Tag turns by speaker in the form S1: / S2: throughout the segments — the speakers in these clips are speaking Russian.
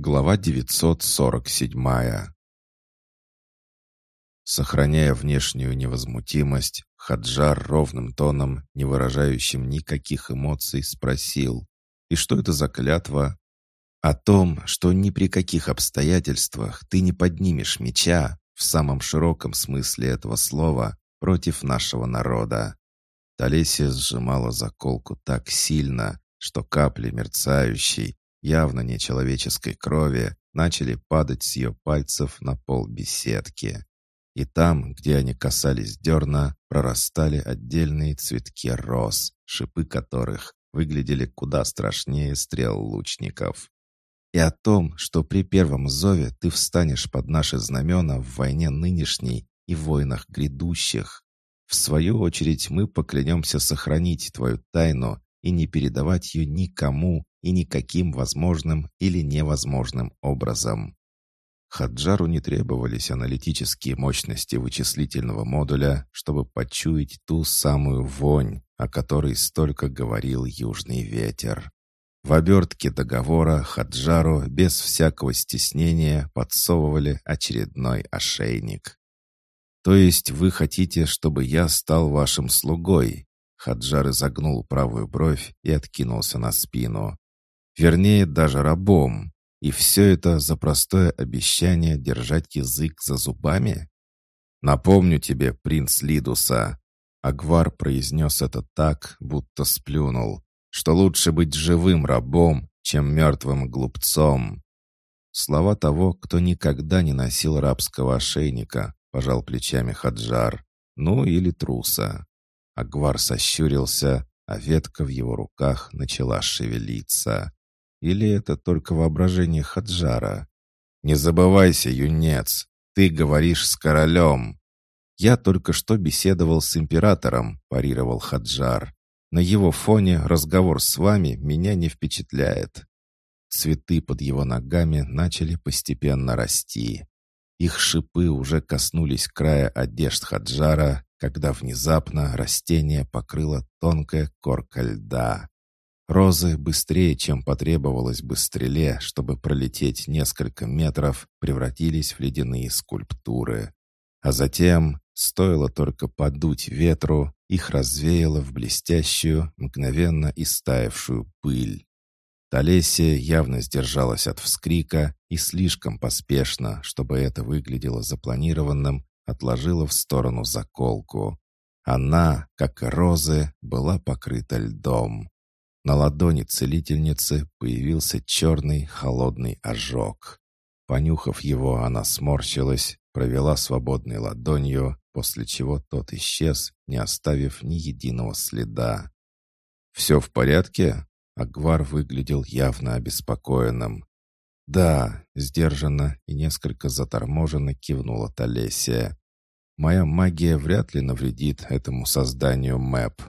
S1: Глава 947 Сохраняя внешнюю невозмутимость, Хаджар ровным тоном, не выражающим никаких эмоций, спросил, «И что это за клятва?» «О том, что ни при каких обстоятельствах ты не поднимешь меча, в самом широком смысле этого слова, против нашего народа». Талесия сжимала заколку так сильно, что капли мерцающей, явно нечеловеческой крови, начали падать с ее пальцев на пол беседки. И там, где они касались дерна, прорастали отдельные цветки роз, шипы которых выглядели куда страшнее стрел лучников. И о том, что при первом зове ты встанешь под наши знамена в войне нынешней и войнах грядущих. В свою очередь мы поклянемся сохранить твою тайну и не передавать ее никому и никаким возможным или невозможным образом. Хаджару не требовались аналитические мощности вычислительного модуля, чтобы почуять ту самую вонь, о которой столько говорил южный ветер. В обертке договора Хаджару без всякого стеснения подсовывали очередной ошейник. «То есть вы хотите, чтобы я стал вашим слугой?» Хаджар изогнул правую бровь и откинулся на спину. Вернее, даже рабом. И все это за простое обещание держать язык за зубами? «Напомню тебе, принц Лидуса!» Агвар произнес это так, будто сплюнул, что лучше быть живым рабом, чем мертвым глупцом. Слова того, кто никогда не носил рабского ошейника, пожал плечами Хаджар. Ну или труса. Агвар сощурился, а ветка в его руках начала шевелиться. Или это только воображение Хаджара? «Не забывайся, юнец, ты говоришь с королем!» «Я только что беседовал с императором», — парировал Хаджар. «На его фоне разговор с вами меня не впечатляет». Цветы под его ногами начали постепенно расти. Их шипы уже коснулись края одежд Хаджара, когда внезапно растение покрыло тонкая корка льда. Розы быстрее, чем потребовалось бы стреле, чтобы пролететь несколько метров, превратились в ледяные скульптуры. А затем, стоило только подуть ветру, их развеяло в блестящую, мгновенно истаявшую пыль. Талесия явно сдержалась от вскрика и слишком поспешно, чтобы это выглядело запланированным, отложила в сторону заколку. Она, как и розы, была покрыта льдом. На ладони целительницы появился черный холодный ожог. Понюхав его, она сморщилась, провела свободной ладонью, после чего тот исчез, не оставив ни единого следа. «Все в порядке?» Агвар выглядел явно обеспокоенным. «Да», — сдержанно и несколько заторможенно кивнула Талесия. «Моя магия вряд ли навредит этому созданию МЭП.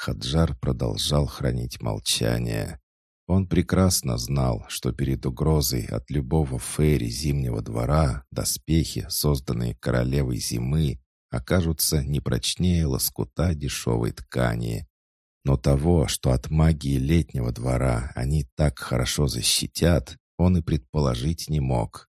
S1: Хаджар продолжал хранить молчание. Он прекрасно знал, что перед угрозой от любого фейри Зимнего двора доспехи, созданные королевой зимы, окажутся не прочнее лоскута дешевой ткани. Но того, что от магии летнего двора они так хорошо защитят, он и предположить не мог.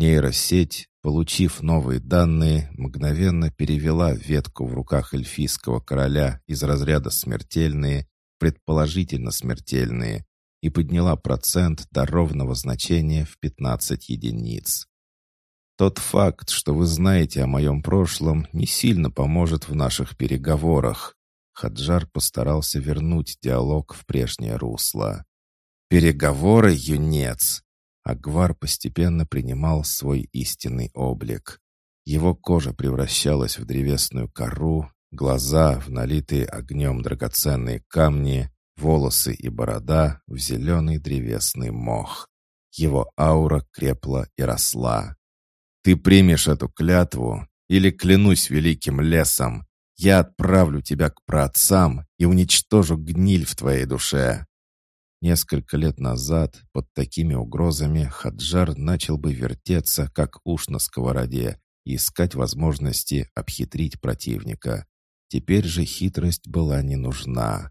S1: Нейросеть, получив новые данные, мгновенно перевела ветку в руках эльфийского короля из разряда «смертельные», предположительно смертельные, и подняла процент до ровного значения в 15 единиц. Тот факт, что вы знаете о моем прошлом, не сильно поможет в наших переговорах. Хаджар постарался вернуть диалог в прежнее русло. «Переговоры, юнец! Агвар постепенно принимал свой истинный облик. Его кожа превращалась в древесную кору, глаза в налитые огнем драгоценные камни, волосы и борода в зеленый древесный мох. Его аура крепла и росла. «Ты примешь эту клятву или клянусь великим лесом, я отправлю тебя к праотцам и уничтожу гниль в твоей душе. Несколько лет назад под такими угрозами Хаджар начал бы вертеться, как уж на сковороде, и искать возможности обхитрить противника. Теперь же хитрость была не нужна.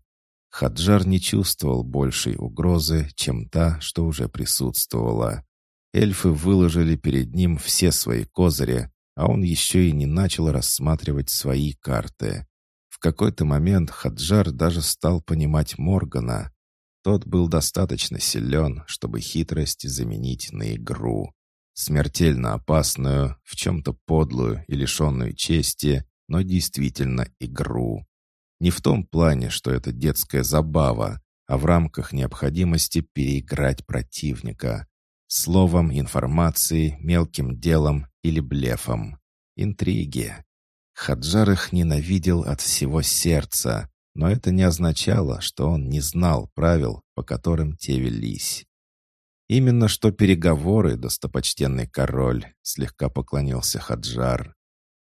S1: Хаджар не чувствовал большей угрозы, чем та, что уже присутствовала. Эльфы выложили перед ним все свои козыри, а он еще и не начал рассматривать свои карты. В какой-то момент Хаджар даже стал понимать Моргана. Тот был достаточно силен, чтобы хитрость заменить на игру. Смертельно опасную, в чем-то подлую и лишенную чести, но действительно игру. Не в том плане, что это детская забава, а в рамках необходимости переиграть противника. Словом, информацией, мелким делом или блефом. Интриги. Хаджар их ненавидел от всего сердца, но это не означало, что он не знал правил, по которым те велись. «Именно что переговоры, достопочтенный король», — слегка поклонился Хаджар.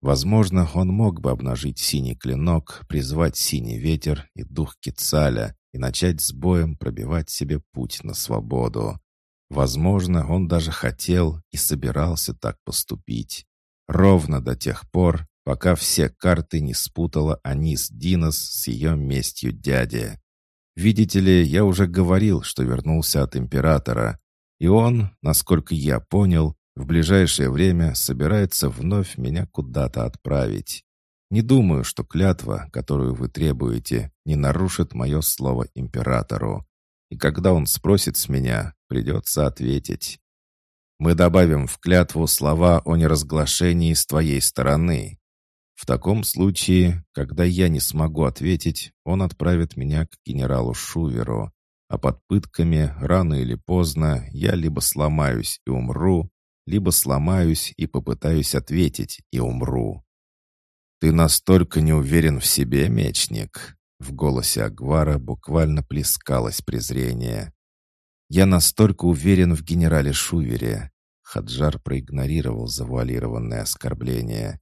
S1: Возможно, он мог бы обнажить синий клинок, призвать синий ветер и дух Кицаля и начать с боем пробивать себе путь на свободу. Возможно, он даже хотел и собирался так поступить. Ровно до тех пор, пока все карты не спутала Анис Динос с ее местью дяди. Видите ли, я уже говорил, что вернулся от императора, и он, насколько я понял, в ближайшее время собирается вновь меня куда-то отправить. Не думаю, что клятва, которую вы требуете, не нарушит мое слово императору. И когда он спросит с меня, придется ответить. Мы добавим в клятву слова о неразглашении с твоей стороны. В таком случае, когда я не смогу ответить, он отправит меня к генералу Шуверу, а под пытками рано или поздно я либо сломаюсь и умру, либо сломаюсь и попытаюсь ответить и умру. «Ты настолько не уверен в себе, мечник?» В голосе Агвара буквально плескалось презрение. «Я настолько уверен в генерале Шувере». Хаджар проигнорировал завуалированное оскорбление.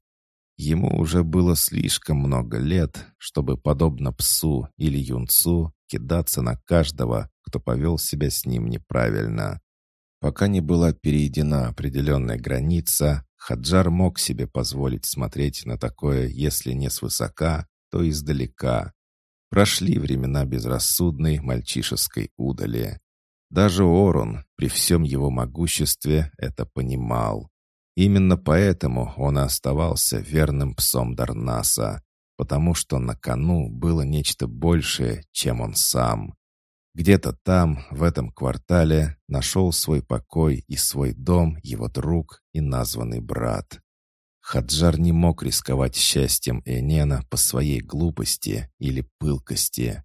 S1: Ему уже было слишком много лет, чтобы, подобно псу или юнцу, кидаться на каждого, кто повел себя с ним неправильно. Пока не была перейдена определенная граница, Хаджар мог себе позволить смотреть на такое, если не свысока, то издалека. Прошли времена безрассудной мальчишеской удали. Даже Орун, при всем его могуществе, это понимал. Именно поэтому он оставался верным псом Дарнаса, потому что на кону было нечто большее, чем он сам. Где-то там, в этом квартале, нашел свой покой и свой дом его друг и названный брат. Хаджар не мог рисковать счастьем Энена по своей глупости или пылкости.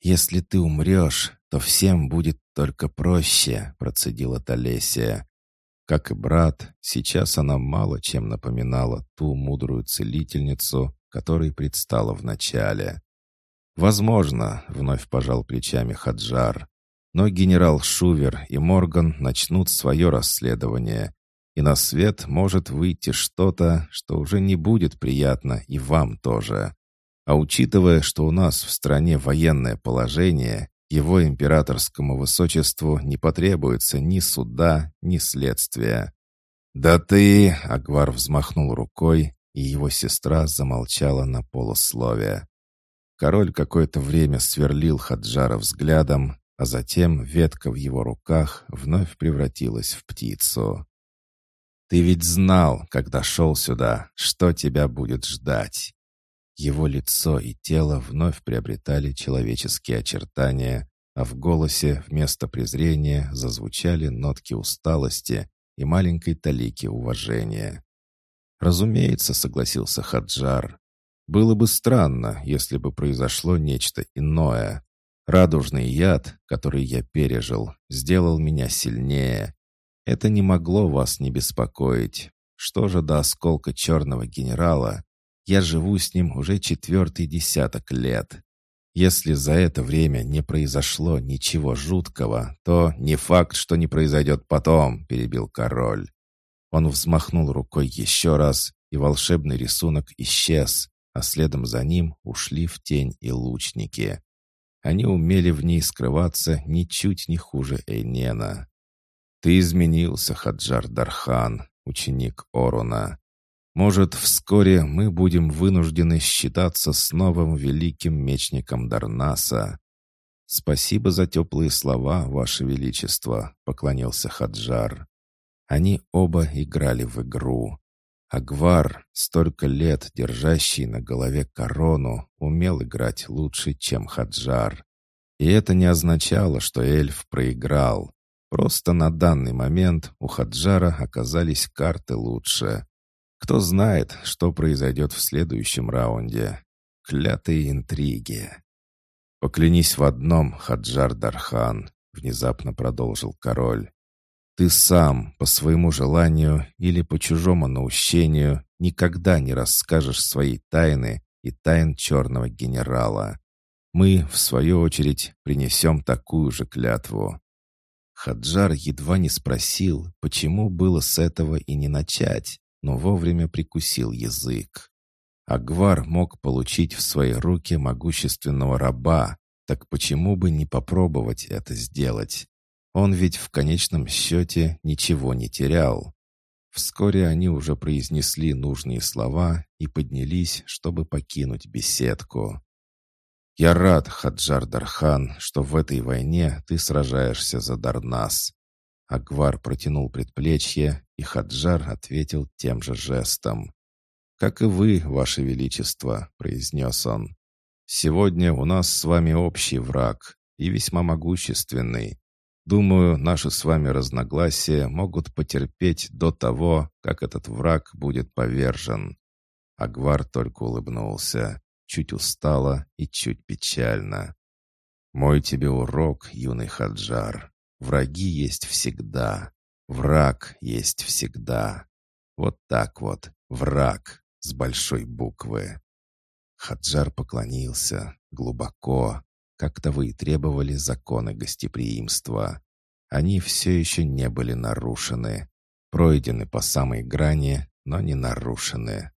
S1: «Если ты умрешь, то всем будет только проще», — процедила Талесия. Как и брат, сейчас она мало чем напоминала ту мудрую целительницу, которой предстала в начале. «Возможно», — вновь пожал плечами Хаджар, «но генерал Шувер и Морган начнут свое расследование, и на свет может выйти что-то, что уже не будет приятно и вам тоже. А учитывая, что у нас в стране военное положение, его императорскому высочеству не потребуется ни суда, ни следствия. «Да ты...» — Агвар взмахнул рукой, и его сестра замолчала на полусловие. Король какое-то время сверлил Хаджара взглядом, а затем ветка в его руках вновь превратилась в птицу. «Ты ведь знал, когда шел сюда, что тебя будет ждать. Его лицо и тело вновь приобретали человеческие очертания, а в голосе вместо презрения зазвучали нотки усталости и маленькой талики уважения. «Разумеется», — согласился Хаджар. «Было бы странно, если бы произошло нечто иное. Радужный яд, который я пережил, сделал меня сильнее. Это не могло вас не беспокоить. Что же до осколка черного генерала, я живу с ним уже четвертый десяток лет. Если за это время не произошло ничего жуткого, то не факт, что не произойдет потом», — перебил король. Он взмахнул рукой еще раз, и волшебный рисунок исчез, а следом за ним ушли в тень и лучники. Они умели в ней скрываться ничуть не хуже Эйнена. «Ты изменился, Хаджар Дархан, ученик Оруна. Может, вскоре мы будем вынуждены считаться с новым великим мечником Дарнаса. «Спасибо за теплые слова, Ваше Величество», — поклонился Хаджар. Они оба играли в игру. Агвар, столько лет держащий на голове корону, умел играть лучше, чем Хаджар. И это не означало, что эльф проиграл. Просто на данный момент у Хаджара оказались карты лучше. Кто знает, что произойдет в следующем раунде. Клятые интриги. «Поклянись в одном, Хаджар Дархан», — внезапно продолжил король. «Ты сам, по своему желанию или по чужому наущению, никогда не расскажешь своей тайны и тайн черного генерала. Мы, в свою очередь, принесем такую же клятву». Хаджар едва не спросил, почему было с этого и не начать, но вовремя прикусил язык. Агвар мог получить в свои руки могущественного раба, так почему бы не попробовать это сделать? Он ведь в конечном счете ничего не терял. Вскоре они уже произнесли нужные слова и поднялись, чтобы покинуть беседку. «Я рад, Хаджар Дархан, что в этой войне ты сражаешься за Дарнас». Агвар протянул предплечье, и Хаджар ответил тем же жестом. «Как и вы, Ваше Величество», — произнес он. «Сегодня у нас с вами общий враг, и весьма могущественный. Думаю, наши с вами разногласия могут потерпеть до того, как этот враг будет повержен». Агвар только улыбнулся, чуть устало и чуть печально. «Мой тебе урок, юный Хаджар. Враги есть всегда. Враг есть всегда. Вот так вот, враг с большой буквы. Хаджар поклонился глубоко, как того и требовали законы гостеприимства. Они все еще не были нарушены, пройдены по самой грани, но не нарушены.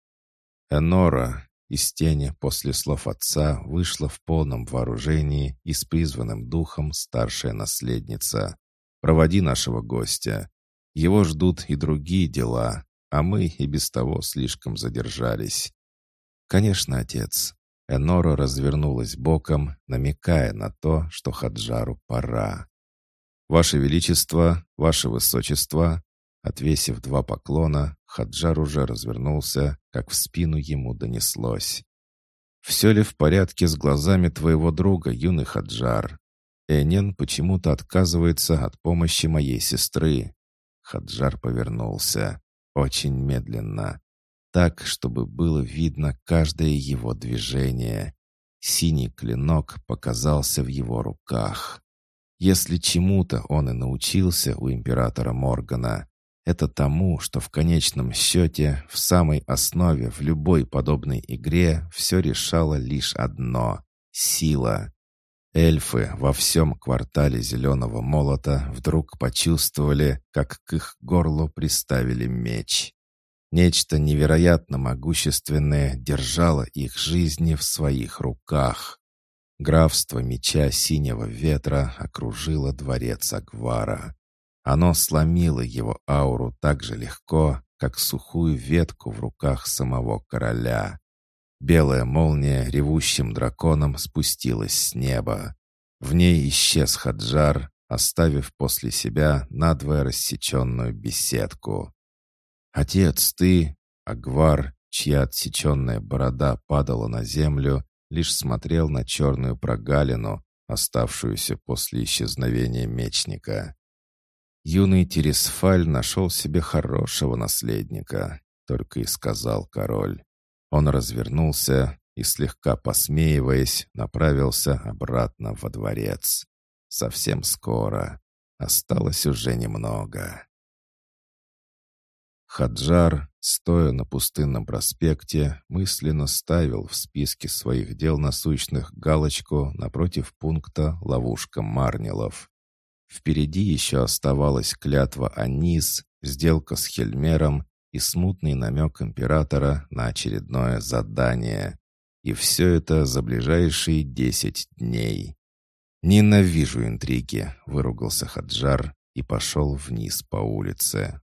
S1: Энора из тени после слов отца вышла в полном вооружении и с призванным духом старшая наследница. «Проводи нашего гостя. Его ждут и другие дела, а мы и без того слишком задержались. Конечно, отец. Энора развернулась боком, намекая на то, что Хаджару пора. «Ваше Величество, Ваше Высочество!» Отвесив два поклона, Хаджар уже развернулся, как в спину ему донеслось. «Все ли в порядке с глазами твоего друга, юный Хаджар? Энен почему-то отказывается от помощи моей сестры». Хаджар повернулся. Очень медленно. Так, чтобы было видно каждое его движение. Синий клинок показался в его руках. Если чему-то он и научился у императора Моргана, это тому, что в конечном счете, в самой основе в любой подобной игре все решало лишь одно — сила. Эльфы во всем квартале Зеленого Молота вдруг почувствовали, как к их горлу приставили меч. Нечто невероятно могущественное держало их жизни в своих руках. Графство меча синего ветра окружило дворец Агвара. Оно сломило его ауру так же легко, как сухую ветку в руках самого короля. Белая молния ревущим драконом спустилась с неба. В ней исчез Хаджар, оставив после себя надвое рассеченную беседку. «Отец, ты...» Агвар, чья отсеченная борода падала на землю, лишь смотрел на черную прогалину, оставшуюся после исчезновения мечника. Юный Тересфаль нашел себе хорошего наследника, только и сказал король. Он развернулся и, слегка посмеиваясь, направился обратно во дворец. Совсем скоро. Осталось уже немного. Хаджар, стоя на пустынном проспекте, мысленно ставил в списке своих дел насущных галочку напротив пункта «Ловушка Марнилов». Впереди еще оставалась клятва Анис, сделка с Хельмером и смутный намек императора на очередное задание. И все это за ближайшие десять дней. «Ненавижу интриги», — выругался Хаджар и пошел вниз по улице.